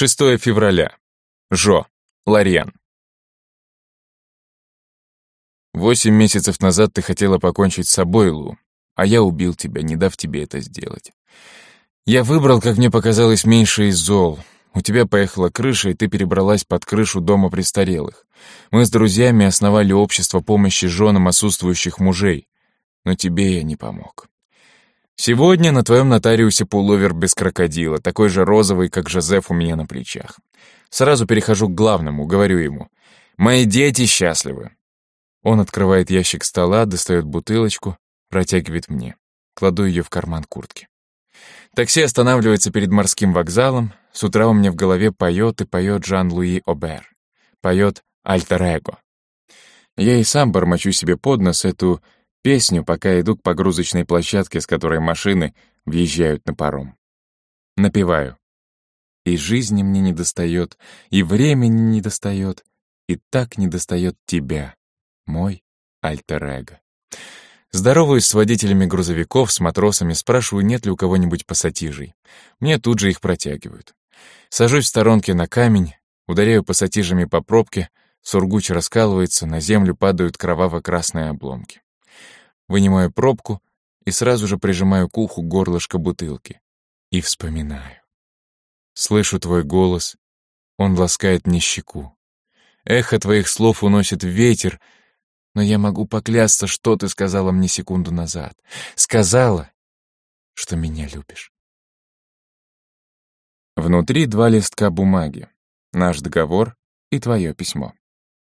6 февраля. Жо. Лариан. Восемь месяцев назад ты хотела покончить с собой, Лу, а я убил тебя, не дав тебе это сделать. Я выбрал, как мне показалось, меньше из зол. У тебя поехала крыша, и ты перебралась под крышу дома престарелых. Мы с друзьями основали общество помощи женам отсутствующих мужей, но тебе я не помог. Сегодня на твоем нотариусе пуловер без крокодила, такой же розовый, как Жозеф у меня на плечах. Сразу перехожу к главному, говорю ему. «Мои дети счастливы». Он открывает ящик стола, достает бутылочку, протягивает мне. Кладу ее в карман куртки. Такси останавливается перед морским вокзалом. С утра у меня в голове поет и поет Жан-Луи Обер. Поет «Альтер-эго». Я и сам бормочу себе под нос эту песню, пока иду к погрузочной площадке, с которой машины въезжают на паром. Напеваю. И жизни мне не достает, и времени не достает, и так не достает тебя, мой альтер-эго. Здороваюсь с водителями грузовиков, с матросами, спрашиваю, нет ли у кого-нибудь пассатижей. Мне тут же их протягивают. Сажусь в сторонке на камень, ударяю пассатижами по пробке, сургуч раскалывается, на землю падают кроваво-красные обломки. Вынимаю пробку и сразу же прижимаю к уху горлышко бутылки. И вспоминаю. Слышу твой голос, он ласкает мне щеку. Эхо твоих слов уносит ветер, но я могу поклясться, что ты сказала мне секунду назад. Сказала, что меня любишь. Внутри два листка бумаги, наш договор и твое письмо.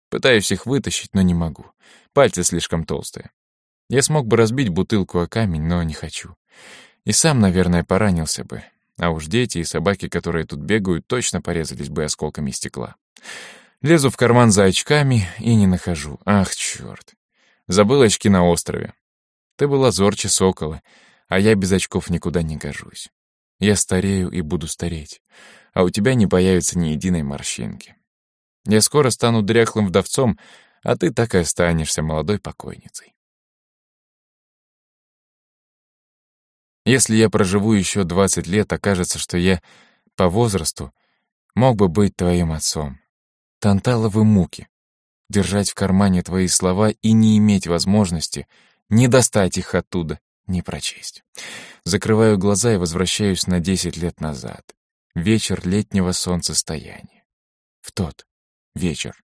Пытаюсь их вытащить, но не могу. Пальцы слишком толстые. Я смог бы разбить бутылку о камень, но не хочу. И сам, наверное, поранился бы. А уж дети и собаки, которые тут бегают, точно порезались бы осколками стекла. Лезу в карман за очками и не нахожу. Ах, черт. Забыл очки на острове. Ты была зорче сокола, а я без очков никуда не гожусь. Я старею и буду стареть, а у тебя не появится ни единой морщинки. Я скоро стану дряхлым вдовцом, а ты так и останешься молодой покойницей. Если я проживу еще двадцать лет, окажется, что я по возрасту мог бы быть твоим отцом. Танталовы муки. Держать в кармане твои слова и не иметь возможности не достать их оттуда, не прочесть. Закрываю глаза и возвращаюсь на десять лет назад. Вечер летнего солнцестояния. В тот вечер.